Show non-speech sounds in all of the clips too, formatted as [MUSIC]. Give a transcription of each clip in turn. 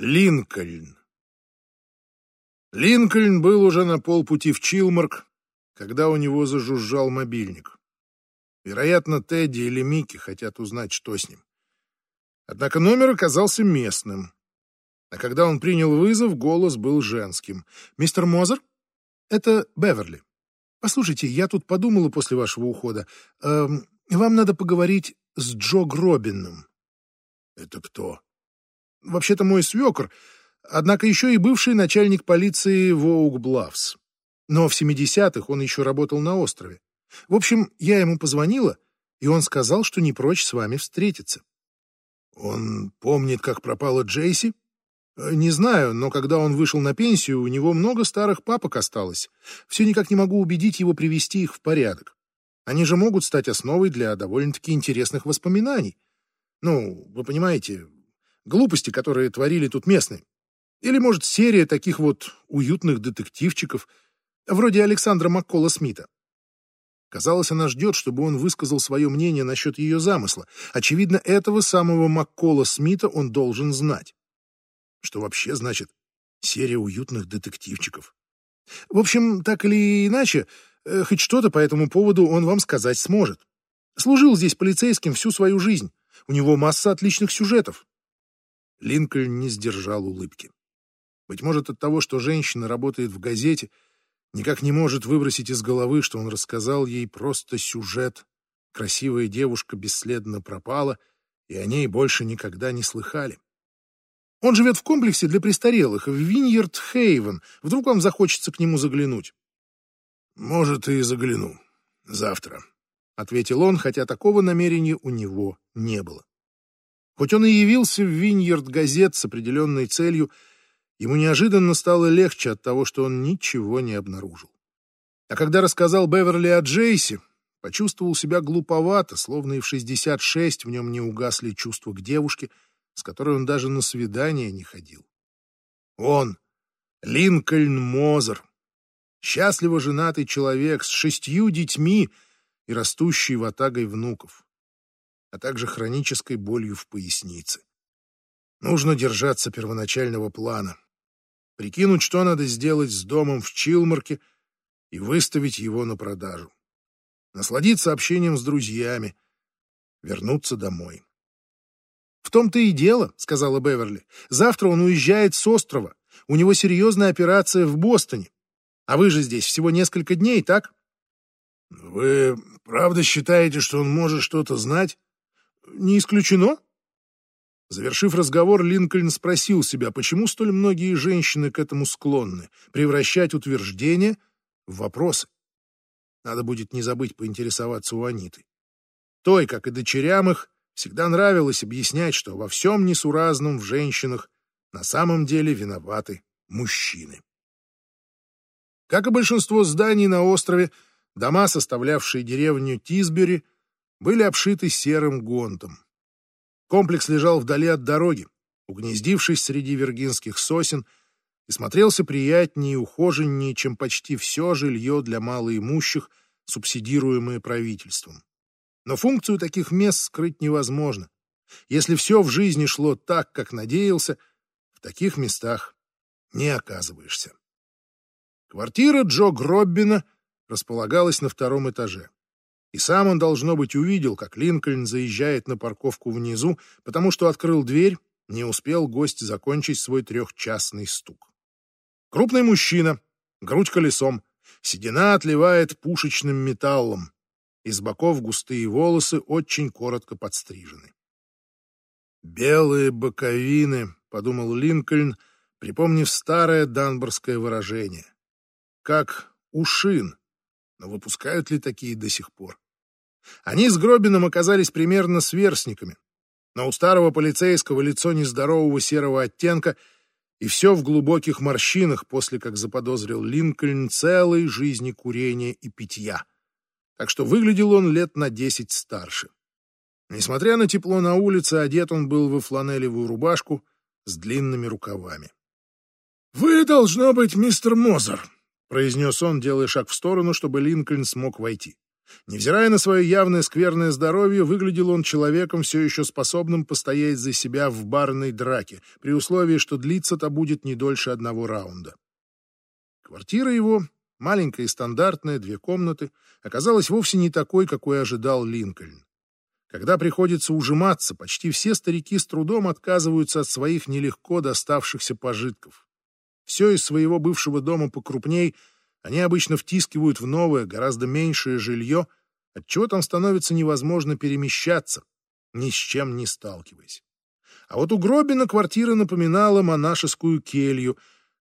Линкольн. Линкольн был уже на полпути в Чилмарк, когда у него зажужжал мобильник. Вероятно, Тедди или Микки хотят узнать, что с ним. Однако номер оказался местным. А когда он принял вызов, голос был женским. «Мистер Мозер? Это Беверли. Послушайте, я тут подумала после вашего ухода. Эм, вам надо поговорить с Джо Гробином». «Это кто?» Вообще-то мой свекр, однако еще и бывший начальник полиции Воуг-Блавс. Но в 70-х он еще работал на острове. В общем, я ему позвонила, и он сказал, что не прочь с вами встретиться. Он помнит, как пропала Джейси? Э, не знаю, но когда он вышел на пенсию, у него много старых папок осталось. Все никак не могу убедить его привести их в порядок. Они же могут стать основой для довольно-таки интересных воспоминаний. Ну, вы понимаете, глупости, которые творили тут местные. Или, может, серия таких вот уютных детективчиков, вроде Александра Маккола Смита. Казалось, она ждет, чтобы он высказал свое мнение насчет ее замысла. Очевидно, этого самого Маккола Смита он должен знать. Что вообще значит серия уютных детективчиков? В общем, так или иначе, э, хоть что-то по этому поводу он вам сказать сможет. Служил здесь полицейским всю свою жизнь. У него масса отличных сюжетов. Линкольн не сдержал улыбки. Быть может, от того, что женщина работает в газете, никак не может выбросить из головы, что он рассказал ей просто сюжет. Красивая девушка бесследно пропала, и о ней больше никогда не слыхали. Он живет в комплексе для престарелых, в Виньерд-Хейвен. Вдруг вам захочется к нему заглянуть? Может, и загляну. Завтра, — ответил он, хотя такого намерения у него не было. Хоть он и явился в Виньерд-газет с определенной целью, ему неожиданно стало легче от того, что он ничего не обнаружил. А когда рассказал Беверли о Джейсе, почувствовал себя глуповато, словно и в 66 в нем не угасли чувства к девушке, с которой он даже на свидание не ходил. Он, Линкольн Мозер, счастливо женатый человек с шестью детьми и растущей ватагой внуков а также хронической болью в пояснице. Нужно держаться первоначального плана, прикинуть, что надо сделать с домом в Чилмарке и выставить его на продажу. Насладиться общением с друзьями, вернуться домой. «В том-то и дело», — сказала Беверли. «Завтра он уезжает с острова. У него серьезная операция в Бостоне. А вы же здесь всего несколько дней, так?» «Вы правда считаете, что он может что-то знать?» Не исключено. Завершив разговор, Линкольн спросил себя, почему столь многие женщины к этому склонны, превращать утверждения в вопросы. Надо будет не забыть поинтересоваться у Аниты. Той, как и дочерям их, всегда нравилось объяснять, что во всем несуразном в женщинах на самом деле виноваты мужчины. Как и большинство зданий на острове, дома, составлявшие деревню Тисбери, были обшиты серым гонтом. Комплекс лежал вдали от дороги, угнездившись среди виргинских сосен, и смотрелся приятнее и ухоженнее, чем почти все жилье для малоимущих, субсидируемое правительством. Но функцию таких мест скрыть невозможно. Если все в жизни шло так, как надеялся, в таких местах не оказываешься. Квартира Джо Гроббина располагалась на втором этаже. И сам он, должно быть, увидел, как Линкольн заезжает на парковку внизу, потому что открыл дверь, не успел гость закончить свой трехчастный стук. Крупный мужчина, грудь колесом, седина отливает пушечным металлом, из боков густые волосы очень коротко подстрижены. «Белые боковины», — подумал Линкольн, припомнив старое данборское выражение. «Как ушин, но выпускают ли такие до сих пор?» Они с Гробином оказались примерно сверстниками, но у старого полицейского лицо нездорового серого оттенка и все в глубоких морщинах после как заподозрил Линкольн целой жизни курения и питья. Так что выглядел он лет на десять старше. Несмотря на тепло на улице, одет он был во фланелевую рубашку с длинными рукавами. «Вы, должно быть, мистер Мозер», — произнес он, делая шаг в сторону, чтобы Линкольн смог войти. Невзирая на свое явное скверное здоровье, выглядел он человеком, все еще способным постоять за себя в барной драке, при условии, что длиться-то будет не дольше одного раунда. Квартира его, маленькая и стандартная, две комнаты, оказалась вовсе не такой, какой ожидал Линкольн. Когда приходится ужиматься, почти все старики с трудом отказываются от своих нелегко доставшихся пожитков. Все из своего бывшего дома покрупней они обычно втискивают в новое, гораздо меньшее жилье, отчего там становится невозможно перемещаться, ни с чем не сталкиваясь. А вот у Гробина квартира напоминала монашескую келью,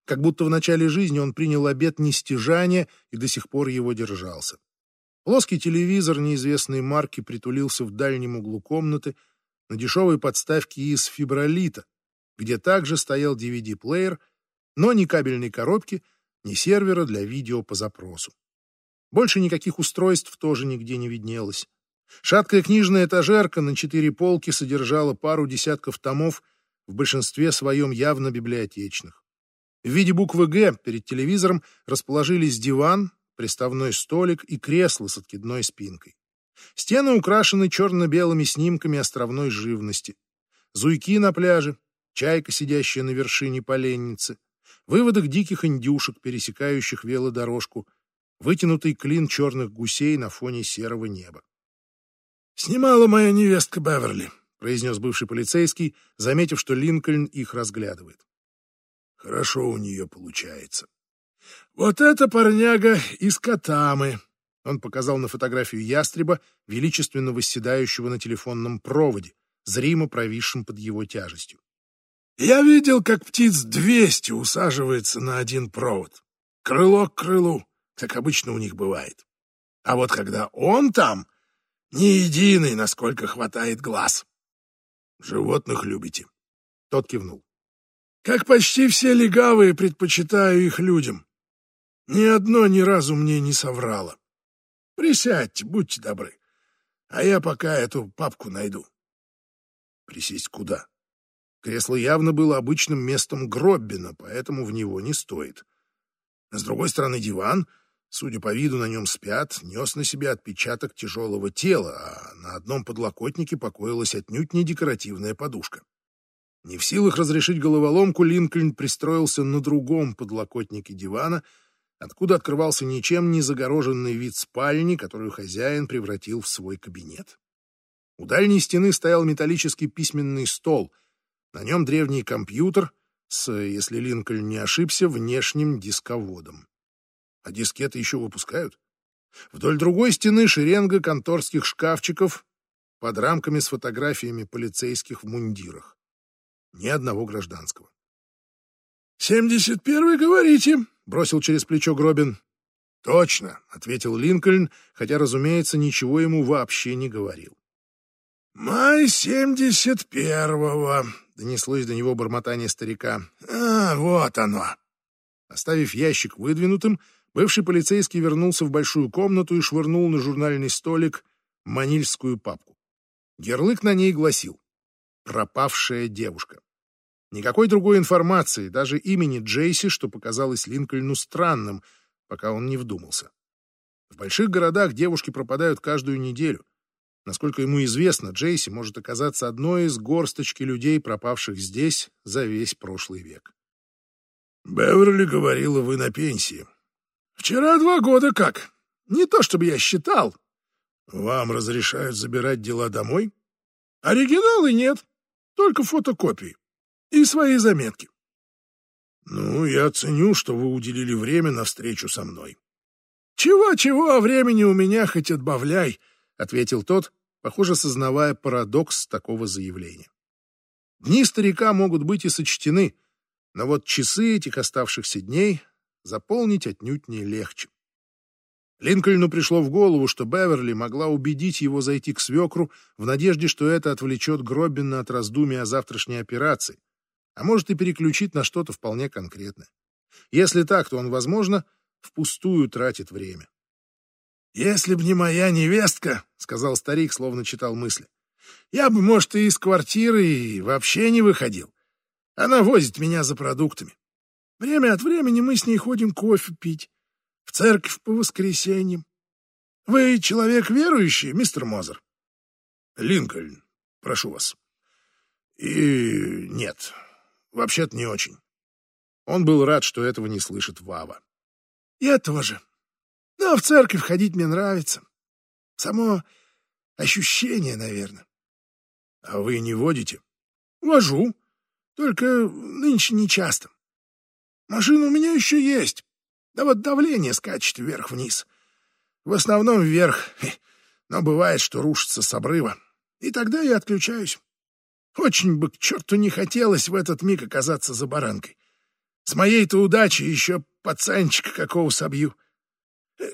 как будто в начале жизни он принял обет нестяжания и до сих пор его держался. Плоский телевизор неизвестной марки притулился в дальнем углу комнаты на дешевой подставке из фибролита, где также стоял DVD-плеер, но ни кабельной коробки, ни сервера для видео по запросу. Больше никаких устройств тоже нигде не виднелось. Шаткая книжная этажерка на четыре полки содержала пару десятков томов, в большинстве своем явно библиотечных. В виде буквы «Г» перед телевизором расположились диван, приставной столик и кресло с откидной спинкой. Стены украшены черно-белыми снимками островной живности. Зуйки на пляже, чайка, сидящая на вершине поленницы, выводок диких индюшек, пересекающих велодорожку, вытянутый клин черных гусей на фоне серого неба. «Снимала моя невестка Беверли», — произнес бывший полицейский, заметив, что Линкольн их разглядывает. «Хорошо у нее получается. «Вот это парняга из Катамы!» Он показал на фотографию ястреба, величественно восседающего на телефонном проводе, зримо провисшем под его тяжестью. «Я видел, как птиц двести усаживается на один провод. Крыло к крылу, как обычно у них бывает. А вот когда он там, ни единый, насколько хватает глаз. Животных любите?» Тот кивнул. «Как почти все легавые, предпочитаю их людям. Ни одно ни разу мне не соврало. Присядьте, будьте добры, а я пока эту папку найду. Присесть куда? Кресло явно было обычным местом Гроббина, поэтому в него не стоит. А с другой стороны диван, судя по виду, на нем спят, нес на себе отпечаток тяжелого тела, а на одном подлокотнике покоилась отнюдь не декоративная подушка. Не в силах разрешить головоломку, Линкольн пристроился на другом подлокотнике дивана — откуда открывался ничем не загороженный вид спальни, которую хозяин превратил в свой кабинет. У дальней стены стоял металлический письменный стол. На нем древний компьютер с, если Линкольн не ошибся, внешним дисководом. А дискеты еще выпускают? Вдоль другой стены шеренга конторских шкафчиков под рамками с фотографиями полицейских в мундирах. Ни одного гражданского. «Семьдесят первый, говорите?» — бросил через плечо Гробин. «Точно», — ответил Линкольн, хотя, разумеется, ничего ему вообще не говорил. «Май семьдесят первого», — донеслось до него бормотание старика. «А, вот оно». Оставив ящик выдвинутым, бывший полицейский вернулся в большую комнату и швырнул на журнальный столик манильскую папку. Ярлык на ней гласил «Пропавшая девушка». Никакой другой информации, даже имени Джейси, что показалось Линкольну странным, пока он не вдумался. В больших городах девушки пропадают каждую неделю. Насколько ему известно, Джейси может оказаться одной из горсточки людей, пропавших здесь за весь прошлый век. «Беверли говорила, вы на пенсии». «Вчера два года как. Не то чтобы я считал». «Вам разрешают забирать дела домой?» «Оригиналы нет, только фотокопии и свои заметки. Ну, я ценю, что вы уделили время на встречу со мной. Чего-чего, а времени у меня хоть отбавляй, ответил тот, похоже, сознавая парадокс такого заявления. Дни старика могут быть и сочтены, но вот часы этих оставшихся дней заполнить отнюдь не легче. Линкольну пришло в голову, что Беверли могла убедить его зайти к свекру в надежде, что это отвлечет Гробина от раздумий о завтрашней операции, а может и переключить на что-то вполне конкретное. Если так, то он, возможно, впустую тратит время. «Если б не моя невестка», — сказал старик, словно читал мысли, «я бы, может, и из квартиры и вообще не выходил. Она возит меня за продуктами. Время от времени мы с ней ходим кофе пить, в церковь по воскресеньям. Вы человек верующий, мистер Мозер? Линкольн, прошу вас. И нет, вообще-то не очень. Он был рад, что этого не слышит Вава. Я тоже. Но в церковь ходить мне нравится. Само ощущение, наверное. А вы не водите? Вожу. Только нынче не часто. Машина у меня еще есть. Да вот давление скачет вверх-вниз. В основном вверх. Но бывает, что рушится с обрыва. И тогда я отключаюсь. Очень бы к черту не хотелось в этот миг оказаться за баранкой. С моей-то удачей еще пацанчика какого собью.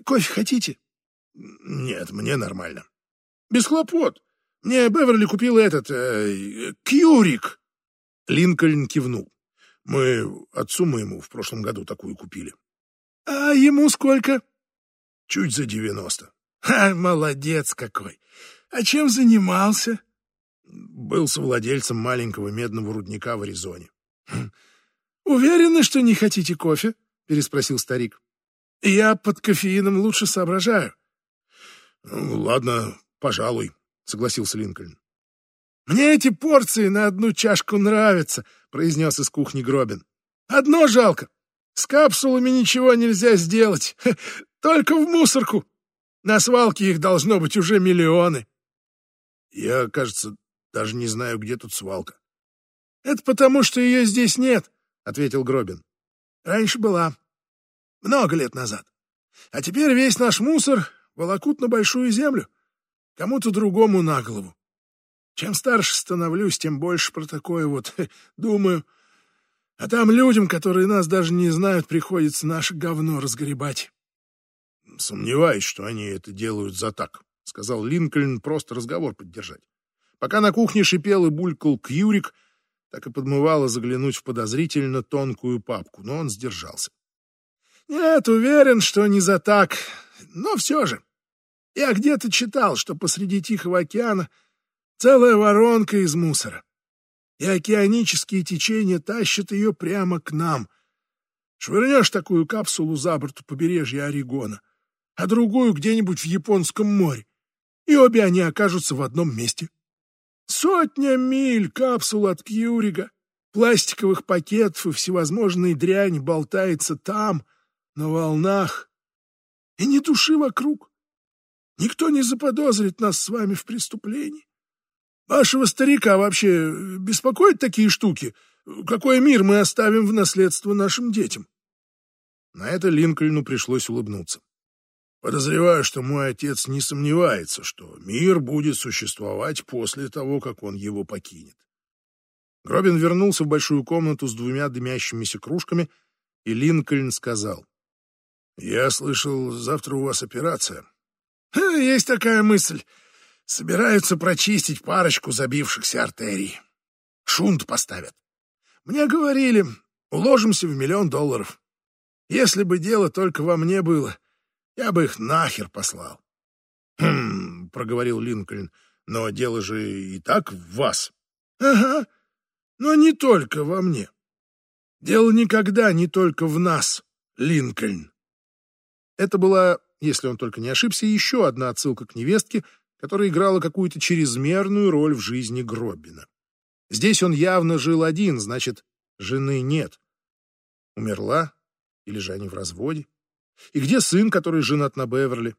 Кофе хотите? Нет, мне нормально. Без хлопот. Мне Беверли купил этот... Э, кьюрик. Линкольн кивнул. Мы отцу моему в прошлом году такую купили. А ему сколько? Чуть за девяносто. Ха, молодец какой. А чем занимался? Был совладельцем маленького медного рудника в Аризоне. Хм. Уверены, что не хотите кофе? переспросил старик. Я под кофеином лучше соображаю. Ну, ладно, пожалуй, согласился Линкольн. Мне эти порции на одну чашку нравятся, произнес из кухни Гробин. Одно жалко. С капсулами ничего нельзя сделать. Только в мусорку. На свалке их должно быть уже миллионы. Я, кажется, даже не знаю, где тут свалка. Это потому, что ее здесь нет, ответил Гробин. Раньше была. Много лет назад. А теперь весь наш мусор волокут на большую землю. Кому-то другому на голову. Чем старше становлюсь, тем больше про такое вот [LAUGHS] думаю. А там людям, которые нас даже не знают, приходится наше говно разгребать. Сомневаюсь, что они это делают за так, сказал Линкольн, просто разговор поддержать. Пока на кухне шипел и булькал Кьюрик, так и подмывало заглянуть в подозрительно тонкую папку, но он сдержался. Нет, уверен, что не за так, но все же. Я где-то читал, что посреди Тихого океана целая воронка из мусора, и океанические течения тащат ее прямо к нам. Швырнешь такую капсулу за борту побережья Орегона, а другую где-нибудь в Японском море, и обе они окажутся в одном месте. Сотня миль капсул от Кьюрига, пластиковых пакетов и всевозможной дрянь болтается там, на волнах, и ни души вокруг. Никто не заподозрит нас с вами в преступлении. Вашего старика вообще беспокоят такие штуки? Какой мир мы оставим в наследство нашим детям? На это Линкольну пришлось улыбнуться. Подозреваю, что мой отец не сомневается, что мир будет существовать после того, как он его покинет. Гробин вернулся в большую комнату с двумя дымящимися кружками, и Линкольн сказал. «Я слышал, завтра у вас операция». «Есть такая мысль. Собираются прочистить парочку забившихся артерий. Шунт поставят. Мне говорили, уложимся в миллион долларов. Если бы дело только во мне было, я бы их нахер послал. «Хм», — проговорил Линкольн, — «но дело же и так в вас». «Ага, но не только во мне. Дело никогда не только в нас, Линкольн». Это была, если он только не ошибся, еще одна отсылка к невестке, которая играла какую-то чрезмерную роль в жизни Гроббина. Здесь он явно жил один, значит, жены нет. Умерла? Или же они в разводе? И где сын, который женат на Беверли?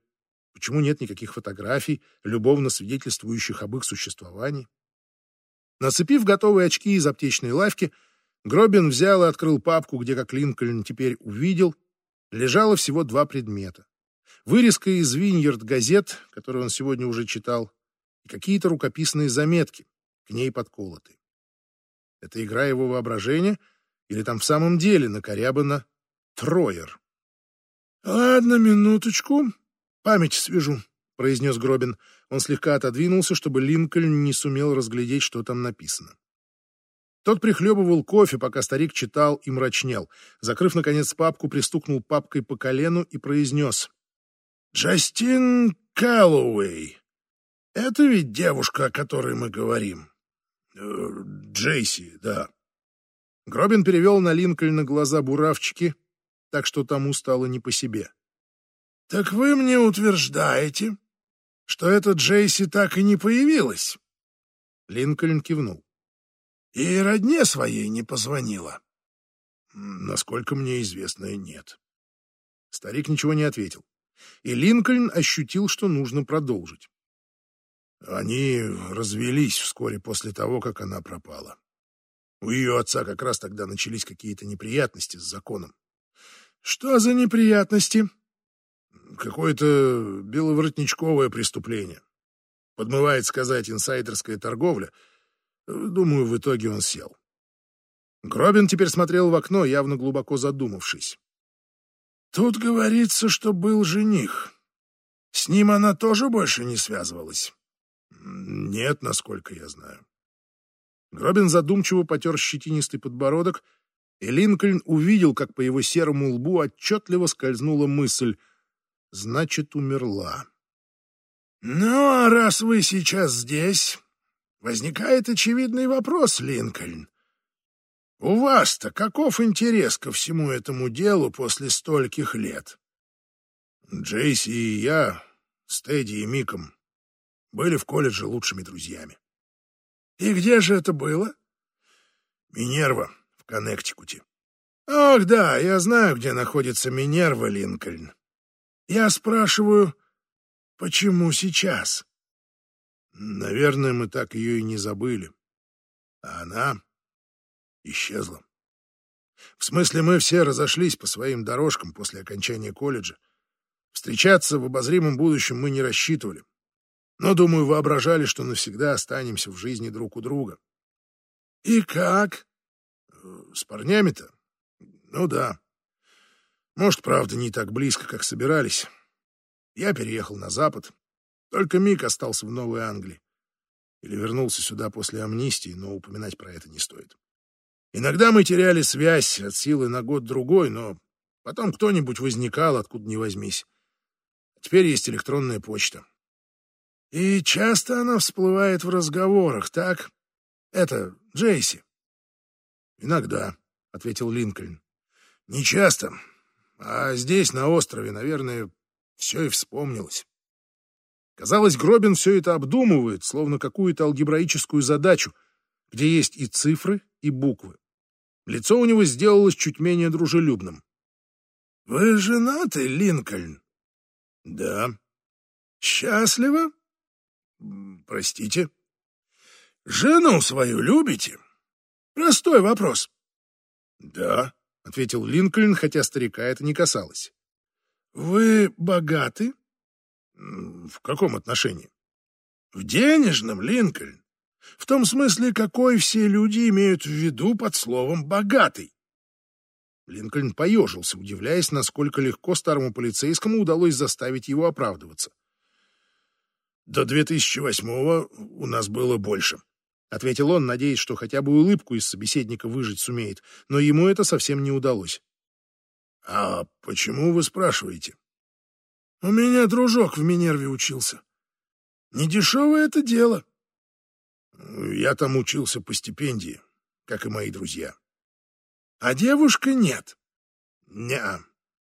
Почему нет никаких фотографий, любовно свидетельствующих об их существовании? Нацепив готовые очки из аптечной лавки, Гробин взял и открыл папку, где, как Линкольн теперь увидел, лежало всего два предмета. Вырезка из Виньерд газет, которую он сегодня уже читал, и какие-то рукописные заметки, к ней подколоты. Это игра его воображения или там в самом деле накорябано «Троер»? «Ладно, минуточку. Память свяжу», — произнес Гробин. Он слегка отодвинулся, чтобы Линкольн не сумел разглядеть, что там написано. Тот прихлебывал кофе, пока старик читал и мрачнел. Закрыв, наконец, папку, пристукнул папкой по колену и произнес. «Джастин Кэллоуэй. Это ведь девушка, о которой мы говорим?» э, «Джейси, да». Гробин перевел на Линкольна глаза буравчики, так что тому стало не по себе. Так вы мне утверждаете, что эта Джейси так и не появилась? Линкольн кивнул. И родне своей не позвонила. Насколько мне известно, нет. Старик ничего не ответил, и Линкольн ощутил, что нужно продолжить. Они развелись вскоре после того, как она пропала. У ее отца как раз тогда начались какие-то неприятности с законом. Что за неприятности? Какое-то беловоротничковое преступление. Подмывает сказать инсайдерская торговля. Думаю, в итоге он сел. Гробин теперь смотрел в окно, явно глубоко задумавшись. Тут говорится, что был жених. С ним она тоже больше не связывалась? Нет, насколько я знаю. Гробин задумчиво потер щетинистый подбородок, и Линкольн увидел, как по его серому лбу отчетливо скользнула мысль «Значит, умерла». «Ну, а раз вы сейчас здесь, возникает очевидный вопрос, Линкольн. У вас-то каков интерес ко всему этому делу после стольких лет? Джейси и я, с Тедди и Миком, были в колледже лучшими друзьями. И где же это было? Минерва в Коннектикуте. Ах, да, я знаю, где находится Минерва, Линкольн. Я спрашиваю, почему сейчас? Наверное, мы так ее и не забыли. А она исчезла. В смысле, мы все разошлись по своим дорожкам после окончания колледжа. Встречаться в обозримом будущем мы не рассчитывали. Но, думаю, воображали, что навсегда останемся в жизни друг у друга. И как? С парнями-то? Ну да. Может, правда, не так близко, как собирались. Я переехал на запад. Только Мик остался в Новой Англии. Или вернулся сюда после амнистии, но упоминать про это не стоит. Иногда мы теряли связь от силы на год-другой, но потом кто-нибудь возникал, откуда ни возьмись. Теперь есть электронная почта. И часто она всплывает в разговорах, так? Это Джейси. Иногда, — ответил Линкольн. Не часто. А здесь, на острове, наверное, все и вспомнилось. Казалось, Гробин все это обдумывает, словно какую-то алгебраическую задачу, где есть и цифры, и буквы. Лицо у него сделалось чуть менее дружелюбным. — Вы женаты, Линкольн? — Да. — Счастливо? — Простите? — Жену свою любите? Простой вопрос. — Да, — ответил Линкольн, хотя старика это не касалось. — Вы богаты? — В каком отношении? — В денежном, Линкольн. В том смысле, какой все люди имеют в виду под словом «богатый». Линкольн поежился, удивляясь, насколько легко старому полицейскому удалось заставить его оправдываться. «До 2008-го у нас было больше», — ответил он, надеясь, что хотя бы улыбку из собеседника выжить сумеет, но ему это совсем не удалось. «А почему вы спрашиваете?» «У меня дружок в Минерве учился. Недешевое это дело». Я там учился по стипендии, как и мои друзья. А девушка нет. Не,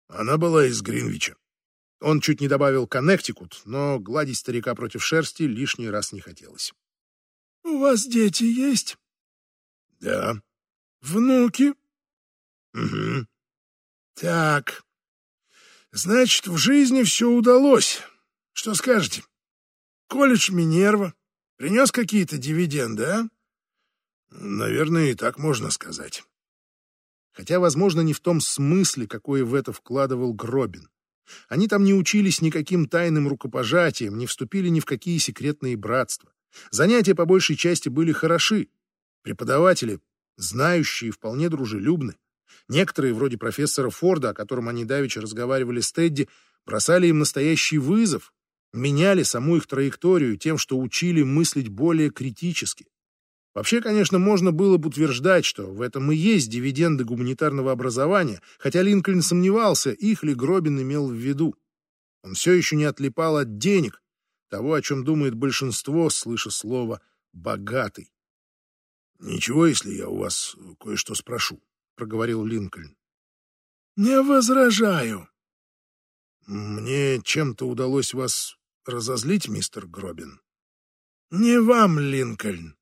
она была из Гринвича. Он чуть не добавил Коннектикут, но гладить старика против шерсти лишний раз не хотелось. — У вас дети есть? — Да. — Внуки? — Угу. — Так. Значит, в жизни все удалось. Что скажете? Колледж Минерва, Принес какие-то дивиденды, а? Наверное, и так можно сказать. Хотя, возможно, не в том смысле, какой в это вкладывал Гробин. Они там не учились никаким тайным рукопожатиям, не вступили ни в какие секретные братства. Занятия по большей части были хороши. Преподаватели, знающие, вполне дружелюбны. Некоторые, вроде профессора Форда, о котором они давеча разговаривали с Тедди, бросали им настоящий вызов, меняли саму их траекторию тем, что учили мыслить более критически. Вообще, конечно, можно было бы утверждать, что в этом и есть дивиденды гуманитарного образования, хотя Линкольн сомневался, их ли Гробин имел в виду. Он все еще не отлипал от денег, того, о чем думает большинство, слыша слово «богатый». «Ничего, если я у вас кое-что спрошу», — проговорил Линкольн. «Не возражаю». Мне чем-то удалось вас разозлить, мистер Гробин? Не вам, Линкольн.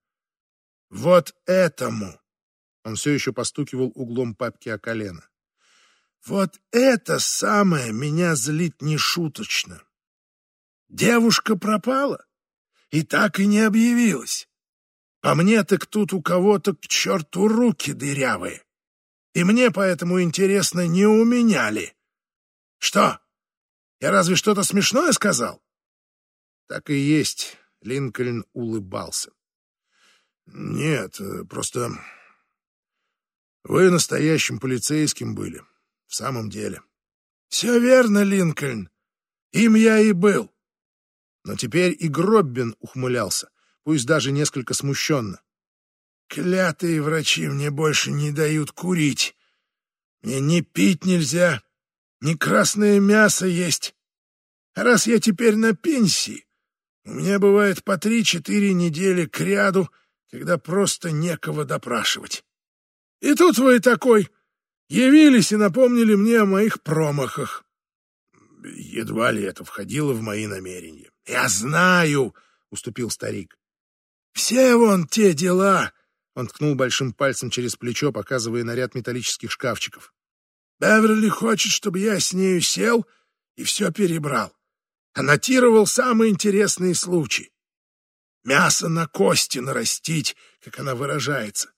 Вот этому. Он все еще постукивал углом папки о колено. Вот это самое меня злит нешуточно. Девушка пропала и так и не объявилась. По мне так тут у кого-то к черту руки дырявые. И мне поэтому интересно, не у меня ли. Что, я разве что-то смешное сказал? Так и есть, Линкольн улыбался. Нет, просто вы настоящим полицейским были, в самом деле. Все верно, Линкольн. Им я и был. Но теперь и Гроббин ухмылялся, пусть даже несколько смущенно. Клятые врачи мне больше не дают курить. Мне ни пить нельзя, ни красное мясо есть. Раз я теперь на пенсии, у меня бывает по три-четыре недели кряду, когда просто некого допрашивать. И тут вы такой явились и напомнили мне о моих промахах. Едва ли это входило в мои намерения. Я знаю, уступил старик. Все вон те дела. Он ткнул большим пальцем через плечо, показывая на ряд металлических шкафчиков. Беверли хочет, чтобы я с нею сел и все перебрал. Аннотировал самые интересные случаи. Мясо на кости нарастить, как она выражается.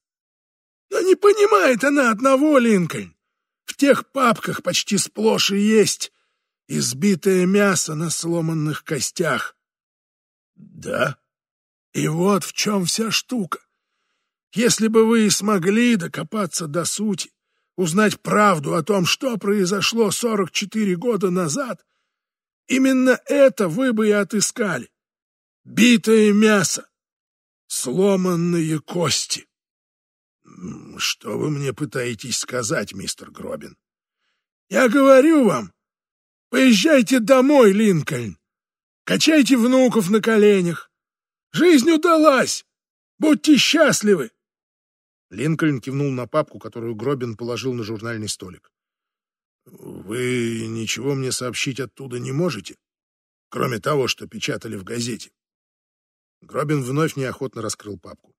Но не понимает она одного, Линкольн. В тех папках почти сплошь и есть избитое мясо на сломанных костях. Да? И вот в чем вся штука. Если бы вы смогли докопаться до сути, узнать правду о том, что произошло 44 года назад, именно это вы бы и отыскали. Битое мясо, сломанные кости. Что вы мне пытаетесь сказать, мистер Гробин? Я говорю вам, поезжайте домой, Линкольн. Качайте внуков на коленях. Жизнь удалась. Будьте счастливы. Линкольн кивнул на папку, которую Гробин положил на журнальный столик. «Вы ничего мне сообщить оттуда не можете, кроме того, что печатали в газете?» Гробин вновь неохотно раскрыл папку.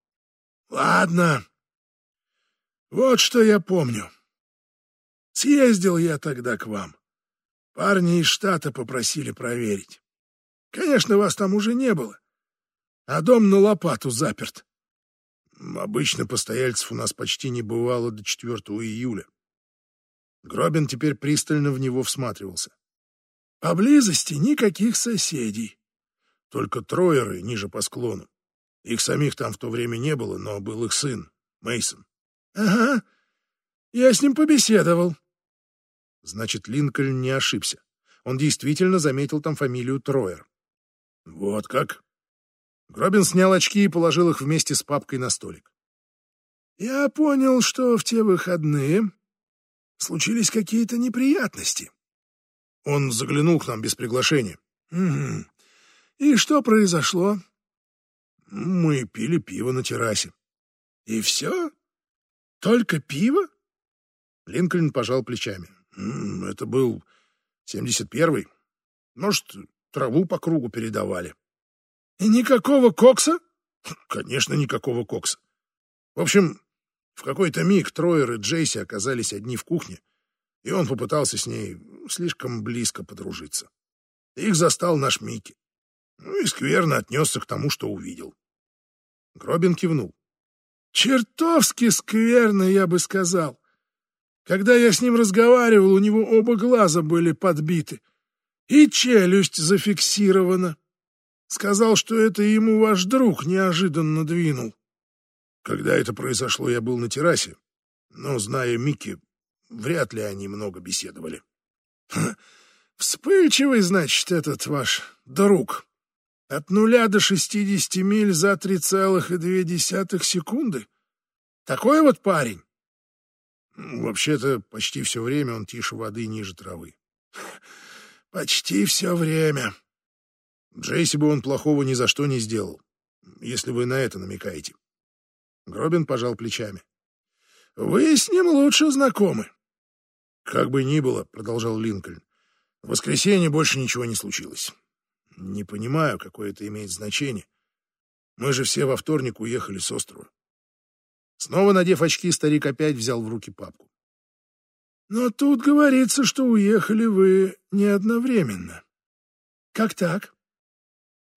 «Ладно, вот что я помню. Съездил я тогда к вам. Парни из штата попросили проверить. Конечно, вас там уже не было, а дом на лопату заперт. Обычно постояльцев у нас почти не бывало до 4 июля. Гробин теперь пристально в него всматривался. Поблизости никаких соседей. Только троеры ниже по склону. Их самих там в то время не было, но был их сын, Мейсон. Ага, я с ним побеседовал. Значит, Линкольн не ошибся. Он действительно заметил там фамилию Троер. Вот как? Гробин снял очки и положил их вместе с папкой на столик. Я понял, что в те выходные случились какие-то неприятности. Он заглянул к нам без приглашения. Угу. И что произошло? Мы пили пиво на террасе. И все? Только пиво? Линкольн пожал плечами. Это был семьдесят первый. Может, траву по кругу передавали. И никакого кокса? Конечно, никакого кокса. В общем, в какой-то миг Троер и Джейси оказались одни в кухне, и он попытался с ней слишком близко подружиться. Их застал наш Микки. Ну и скверно отнесся к тому, что увидел. Гробин кивнул. Чертовски скверно, я бы сказал. Когда я с ним разговаривал, у него оба глаза были подбиты, и челюсть зафиксирована. Сказал, что это ему ваш друг неожиданно двинул. Когда это произошло, я был на террасе, но, зная Микки, вряд ли они много беседовали. Вспыльчивый, значит, этот ваш друг. От нуля до шестидесяти миль за три целых и две десятых секунды? Такой вот парень? Вообще-то, почти все время он тише воды ниже травы. Почти все время. Джейси бы он плохого ни за что не сделал, если вы на это намекаете. Гробин пожал плечами. Вы с ним лучше знакомы. Как бы ни было, продолжал Линкольн, В воскресенье больше ничего не случилось. Не понимаю, какое это имеет значение. Мы же все во вторник уехали с острова. Снова надев очки, старик опять взял в руки папку. Но тут говорится, что уехали вы не одновременно. Как так?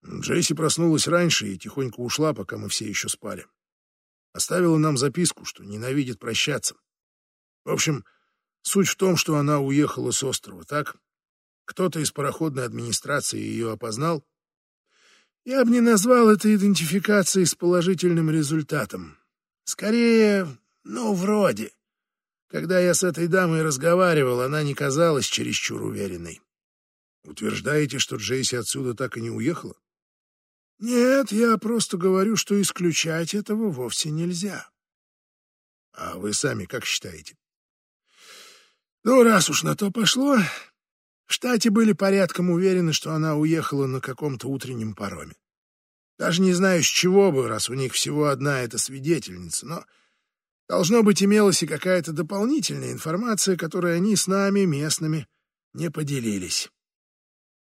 Джейси проснулась раньше и тихонько ушла, пока мы все еще спали. Оставила нам записку, что ненавидит прощаться. В общем, суть в том, что она уехала с острова, так? Кто-то из пароходной администрации ее опознал? Я бы не назвал это идентификацией с положительным результатом. Скорее, ну, вроде. Когда я с этой дамой разговаривал, она не казалась чересчур уверенной. Утверждаете, что Джейси отсюда так и не уехала? Нет, я просто говорю, что исключать этого вовсе нельзя. А вы сами как считаете? Ну, раз уж на то пошло, в штате были порядком уверены, что она уехала на каком-то утреннем пароме. Даже не знаю, с чего бы, раз у них всего одна эта свидетельница, но должно быть имелась и какая-то дополнительная информация, которой они с нами, местными, не поделились.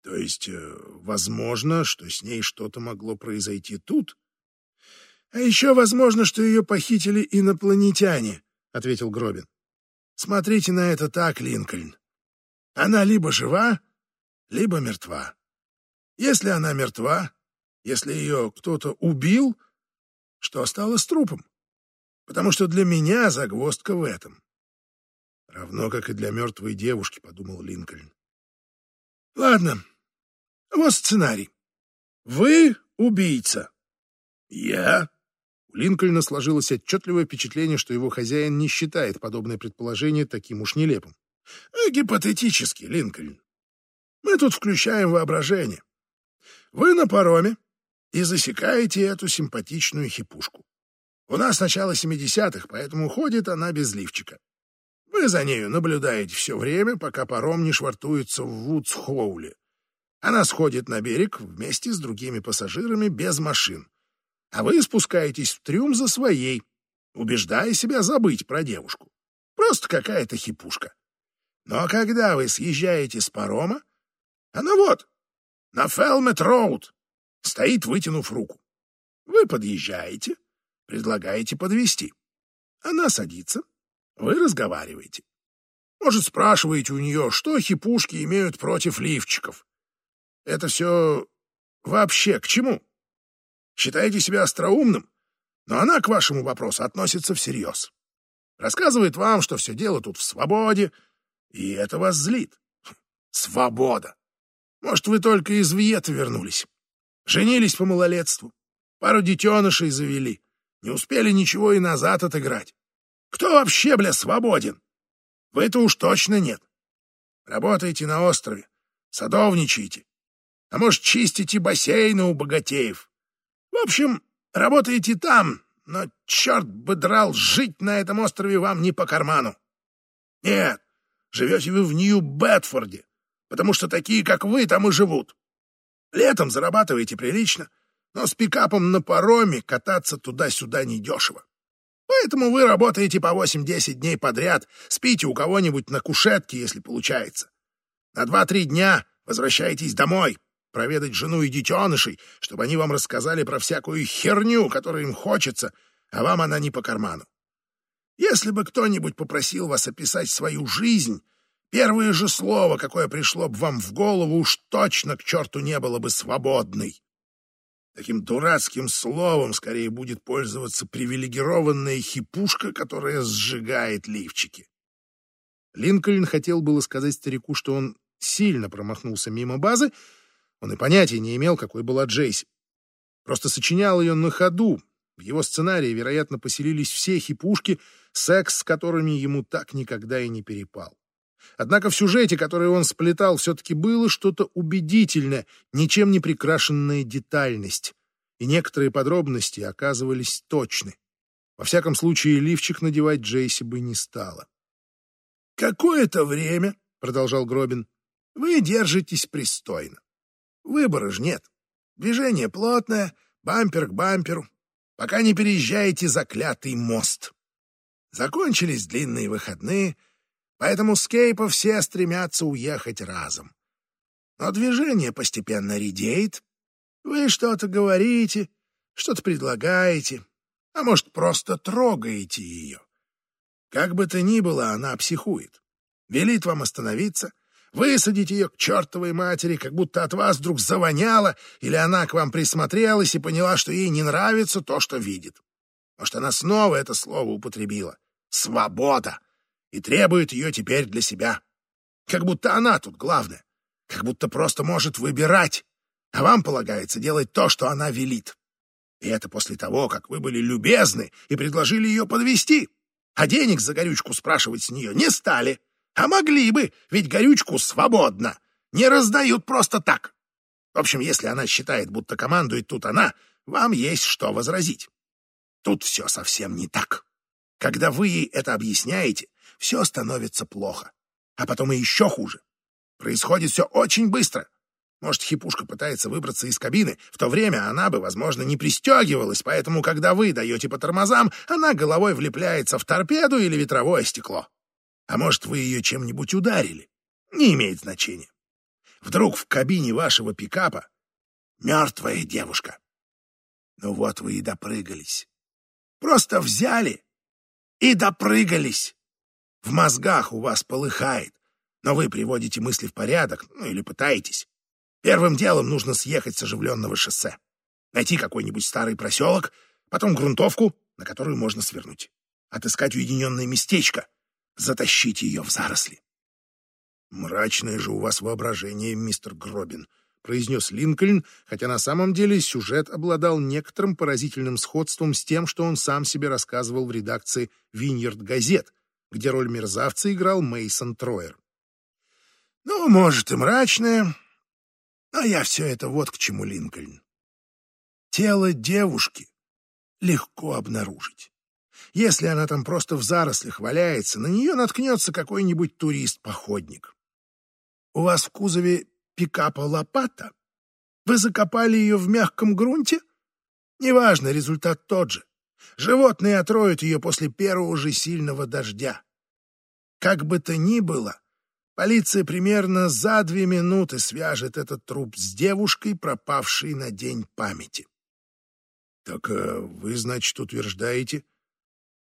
То есть, э, возможно, что с ней что-то могло произойти тут? А еще возможно, что ее похитили инопланетяне, — ответил Гробин. Смотрите на это так, Линкольн. Она либо жива, либо мертва. Если она мертва, если ее кто-то убил, что стало с трупом? Потому что для меня загвоздка в этом. Равно как и для мертвой девушки, — подумал Линкольн. Ладно, вот сценарий. Вы убийца. Я? У Линкольна сложилось отчетливое впечатление, что его хозяин не считает подобное предположение таким уж нелепым. Э, гипотетически, Линкольн. Мы тут включаем воображение. Вы на пароме и засекаете эту симпатичную хипушку. У нас начало 70-х, поэтому ходит она без лифчика. Вы за нею наблюдаете все время, пока паром не швартуется в Вудсхоуле. Она сходит на берег вместе с другими пассажирами без машин. А вы спускаетесь в трюм за своей, убеждая себя забыть про девушку. Просто какая-то хипушка. Но когда вы съезжаете с парома, она вот, на Фелмет-Роуд, стоит, вытянув руку. Вы подъезжаете, предлагаете подвести. Она садится, вы разговариваете. Может, спрашиваете у нее, что хипушки имеют против лифчиков. Это все вообще к чему? Считаете себя остроумным, но она к вашему вопросу относится всерьез. Рассказывает вам, что все дело тут в свободе, и это вас злит. Свобода! Может, вы только из Вьета вернулись. Женились по малолетству, пару детенышей завели, не успели ничего и назад отыграть. Кто вообще, бля, свободен? Вы-то уж точно нет. Работаете на острове, садовничаете, а может, чистите бассейны у богатеев. В общем, работаете там, но, черт бы драл, жить на этом острове вам не по карману. Нет, живете вы в Нью-Бетфорде, потому что такие, как вы, там и живут. Летом зарабатываете прилично, но с пикапом на пароме кататься туда-сюда недешево. Поэтому вы работаете по 8-10 дней подряд, спите у кого-нибудь на кушетке, если получается. На 2-3 дня возвращаетесь домой, проведать жену и детенышей, чтобы они вам рассказали про всякую херню, которую им хочется, а вам она не по карману. Если бы кто-нибудь попросил вас описать свою жизнь, первое же слово, какое пришло бы вам в голову, уж точно к черту не было бы свободный. Таким дурацким словом скорее будет пользоваться привилегированная хипушка, которая сжигает лифчики. Линкольн хотел было сказать старику, что он сильно промахнулся мимо базы, он и понятия не имел, какой была Джейси. Просто сочинял ее на ходу. В его сценарии, вероятно, поселились все хипушки, секс с которыми ему так никогда и не перепал. Однако в сюжете, который он сплетал, все-таки было что-то убедительное, ничем не прикрашенная детальность, и некоторые подробности оказывались точны. Во всяком случае, лифчик надевать Джейси бы не стало. «Какое-то время, — продолжал Гробин, — вы держитесь пристойно. Выбора ж нет. Движение плотное, бампер к бамперу, пока не переезжаете заклятый мост. Закончились длинные выходные, Поэтому с Кейпа все стремятся уехать разом. Но движение постепенно редеет. Вы что-то говорите, что-то предлагаете, а может, просто трогаете ее. Как бы то ни было, она психует. Велит вам остановиться, высадить ее к чертовой матери, как будто от вас вдруг завоняло, или она к вам присмотрелась и поняла, что ей не нравится то, что видит. Может, она снова это слово употребила. «Свобода!» и требует ее теперь для себя. Как будто она тут главная, как будто просто может выбирать, а вам полагается делать то, что она велит. И это после того, как вы были любезны и предложили ее подвести, а денег за горючку спрашивать с нее не стали. А могли бы, ведь горючку свободно, не раздают просто так. В общем, если она считает, будто командует тут она, вам есть что возразить. Тут все совсем не так. Когда вы ей это объясняете, все становится плохо. А потом и еще хуже. Происходит все очень быстро. Может, хипушка пытается выбраться из кабины, в то время она бы, возможно, не пристегивалась, поэтому, когда вы даете по тормозам, она головой влепляется в торпеду или ветровое стекло. А может, вы ее чем-нибудь ударили? Не имеет значения. Вдруг в кабине вашего пикапа мертвая девушка. Ну вот вы и допрыгались. Просто взяли и допрыгались. В мозгах у вас полыхает, но вы приводите мысли в порядок, ну или пытаетесь. Первым делом нужно съехать с оживленного шоссе, найти какой-нибудь старый проселок, потом грунтовку, на которую можно свернуть, отыскать уединенное местечко, затащить ее в заросли. «Мрачное же у вас воображение, мистер Гробин», — произнес Линкольн, хотя на самом деле сюжет обладал некоторым поразительным сходством с тем, что он сам себе рассказывал в редакции «Виньерд Газет», где роль мерзавца играл Мейсон Троер. «Ну, может, и мрачное, но я все это вот к чему, Линкольн. Тело девушки легко обнаружить. Если она там просто в зарослях валяется, на нее наткнется какой-нибудь турист-походник. У вас в кузове пикапа лопата? Вы закопали ее в мягком грунте? Неважно, результат тот же. Животные отроют ее после первого же сильного дождя. Как бы то ни было, Полиция примерно за две минуты свяжет этот труп с девушкой, пропавшей на день памяти. Так э, вы, значит, утверждаете,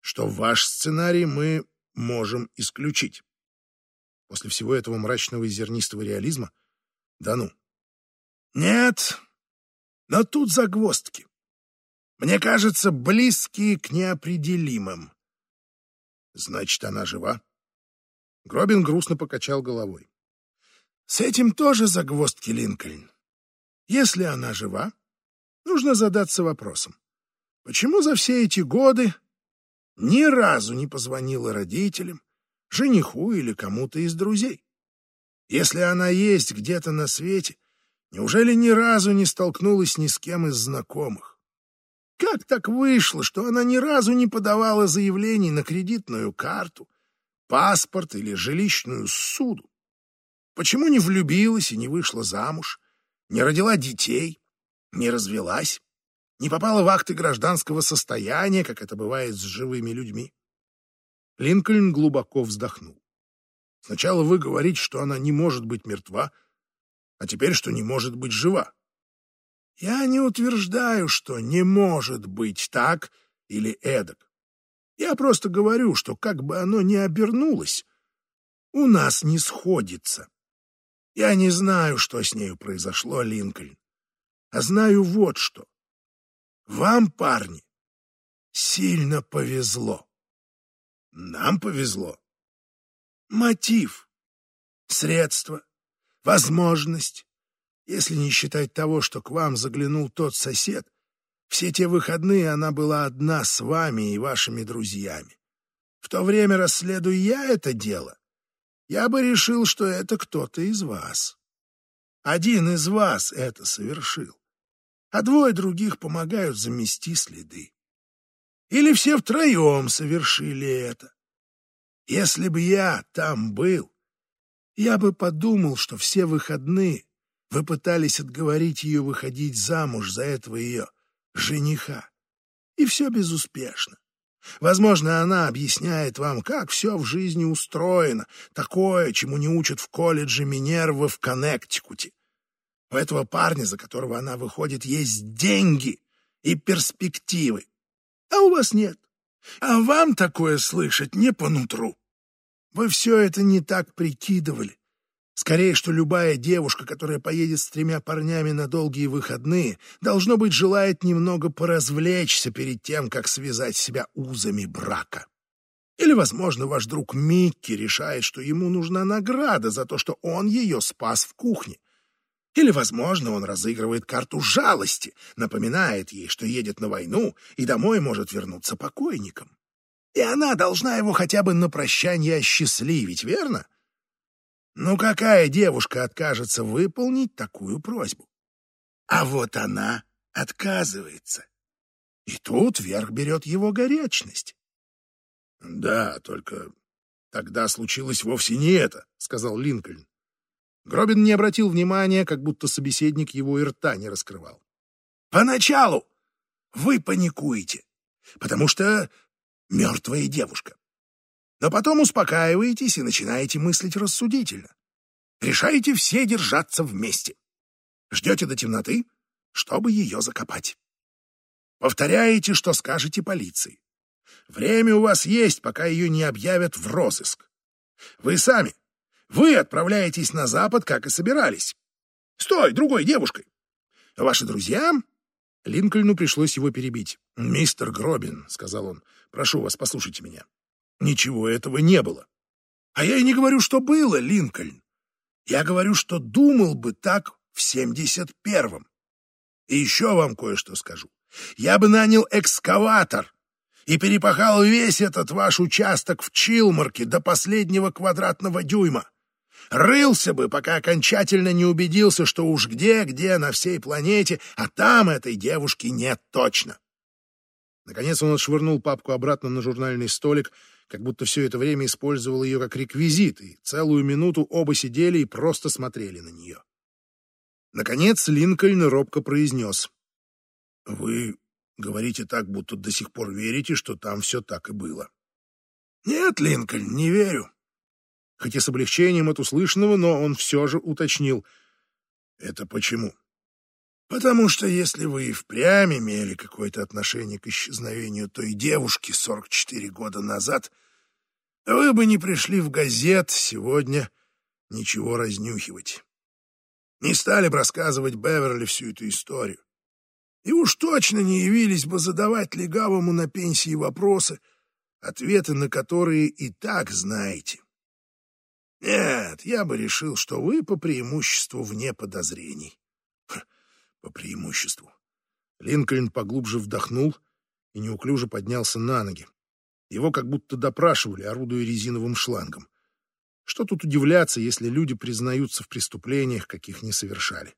что ваш сценарий мы можем исключить? После всего этого мрачного и зернистого реализма? Да ну. Нет, но тут загвоздки. Мне кажется, близкие к неопределимым. Значит, она жива? Гробин грустно покачал головой. С этим тоже загвоздки, Линкольн. Если она жива, нужно задаться вопросом. Почему за все эти годы ни разу не позвонила родителям, жениху или кому-то из друзей? Если она есть где-то на свете, неужели ни разу не столкнулась ни с кем из знакомых? Как так вышло, что она ни разу не подавала заявлений на кредитную карту, паспорт или жилищную суду? Почему не влюбилась и не вышла замуж, не родила детей, не развелась, не попала в акты гражданского состояния, как это бывает с живыми людьми? Линкольн глубоко вздохнул. Сначала вы говорите, что она не может быть мертва, а теперь, что не может быть жива. Я не утверждаю, что не может быть так или эдак. Я просто говорю, что как бы оно ни обернулось, у нас не сходится. Я не знаю, что с нею произошло, Линкольн, а знаю вот что. Вам, парни, сильно повезло. Нам повезло. Мотив, средства, возможность, если не считать того, что к вам заглянул тот сосед, все те выходные она была одна с вами и вашими друзьями. В то время, расследуя я это дело, я бы решил, что это кто-то из вас. Один из вас это совершил, а двое других помогают замести следы. Или все втроем совершили это. Если бы я там был, я бы подумал, что все выходные вы пытались отговорить ее выходить замуж за этого ее жениха. И все безуспешно. Возможно, она объясняет вам, как все в жизни устроено, такое, чему не учат в колледже Минервы в Коннектикуте. У этого парня, за которого она выходит, есть деньги и перспективы, а у вас нет. А вам такое слышать не по нутру. Вы все это не так прикидывали. Скорее, что любая девушка, которая поедет с тремя парнями на долгие выходные, должно быть, желает немного поразвлечься перед тем, как связать себя узами брака. Или, возможно, ваш друг Микки решает, что ему нужна награда за то, что он ее спас в кухне. Или, возможно, он разыгрывает карту жалости, напоминает ей, что едет на войну и домой может вернуться покойником. И она должна его хотя бы на прощание осчастливить, верно? Ну какая девушка откажется выполнить такую просьбу? А вот она отказывается. И тут верх берет его горячность. — Да, только тогда случилось вовсе не это, — сказал Линкольн. Гробин не обратил внимания, как будто собеседник его и рта не раскрывал. — Поначалу вы паникуете, потому что мертвая девушка. Но потом успокаиваетесь и начинаете мыслить рассудительно. Решаете все держаться вместе. Ждете до темноты, чтобы ее закопать. Повторяете, что скажете полиции. Время у вас есть, пока ее не объявят в розыск. Вы сами. Вы отправляетесь на запад, как и собирались. Стой, другой девушкой. Ваши друзья Линкольну пришлось его перебить. «Мистер Гробин», — сказал он, — «прошу вас, послушайте меня. Ничего этого не было». «А я и не говорю, что было, Линкольн. Я говорю, что думал бы так в семьдесят первом. И еще вам кое-что скажу. Я бы нанял экскаватор и перепахал весь этот ваш участок в Чилмарке до последнего квадратного дюйма. Рылся бы, пока окончательно не убедился, что уж где-где на всей планете, а там этой девушки нет точно. Наконец он отшвырнул папку обратно на журнальный столик, как будто все это время использовал ее как реквизит, и целую минуту оба сидели и просто смотрели на нее. Наконец Линкольн робко произнес. — Вы говорите так, будто до сих пор верите, что там все так и было. — Нет, Линкольн, не верю. Хоть и с облегчением от услышанного, но он все же уточнил. — Это почему? — Потому что если вы и впрямь имели какое-то отношение к исчезновению той девушки 44 года назад, вы бы не пришли в газет сегодня ничего разнюхивать. Не стали бы рассказывать Беверли всю эту историю. И уж точно не явились бы задавать легавому на пенсии вопросы, ответы на которые и так знаете. Нет, я бы решил, что вы по преимуществу вне подозрений по преимуществу. Линкольн поглубже вдохнул и неуклюже поднялся на ноги. Его как будто допрашивали, орудуя резиновым шлангом. Что тут удивляться, если люди признаются в преступлениях, каких не совершали?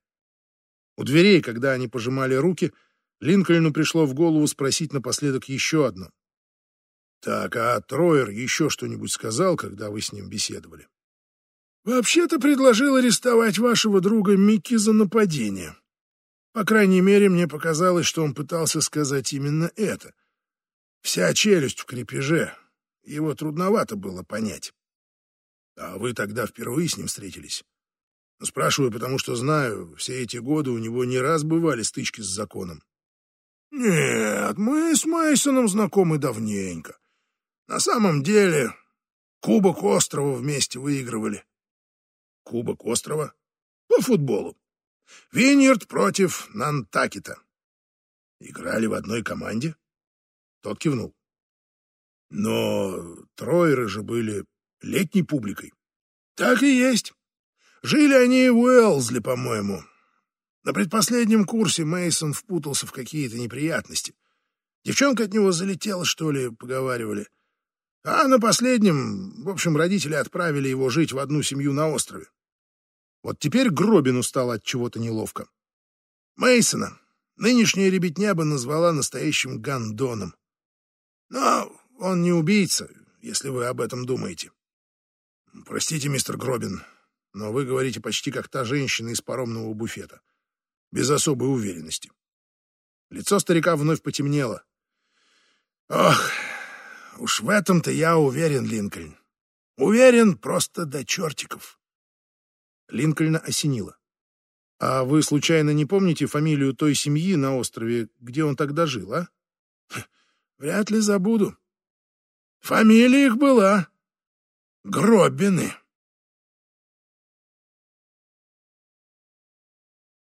У дверей, когда они пожимали руки, Линкольну пришло в голову спросить напоследок еще одно. «Так, а Троер еще что-нибудь сказал, когда вы с ним беседовали?» «Вообще-то предложил арестовать вашего друга Микки за нападение. По крайней мере, мне показалось, что он пытался сказать именно это. Вся челюсть в крепеже. Его трудновато было понять. А вы тогда впервые с ним встретились? Спрашиваю, потому что знаю, все эти годы у него не раз бывали стычки с законом. Нет, мы с Мейсоном знакомы давненько. На самом деле, Кубок острова вместе выигрывали. Кубок острова? По футболу. Виньерд против Нантакета. Играли в одной команде? Тот кивнул. Но троеры же были летней публикой. Так и есть. Жили они в Уэлзли, по-моему. На предпоследнем курсе Мейсон впутался в какие-то неприятности. Девчонка от него залетела, что ли, поговаривали. А на последнем, в общем, родители отправили его жить в одну семью на острове. Вот теперь Гробину стало от чего-то неловко. Мейсона нынешняя ребятня бы назвала настоящим гандоном. Но он не убийца, если вы об этом думаете. Простите, мистер Гробин, но вы говорите почти как та женщина из паромного буфета. Без особой уверенности. Лицо старика вновь потемнело. Ох, Уж в этом-то я уверен, Линкольн. Уверен просто до чертиков. Линкольна осенило. А вы случайно не помните фамилию той семьи на острове, где он тогда жил, а? Вряд ли забуду. Фамилия их была. Гробины.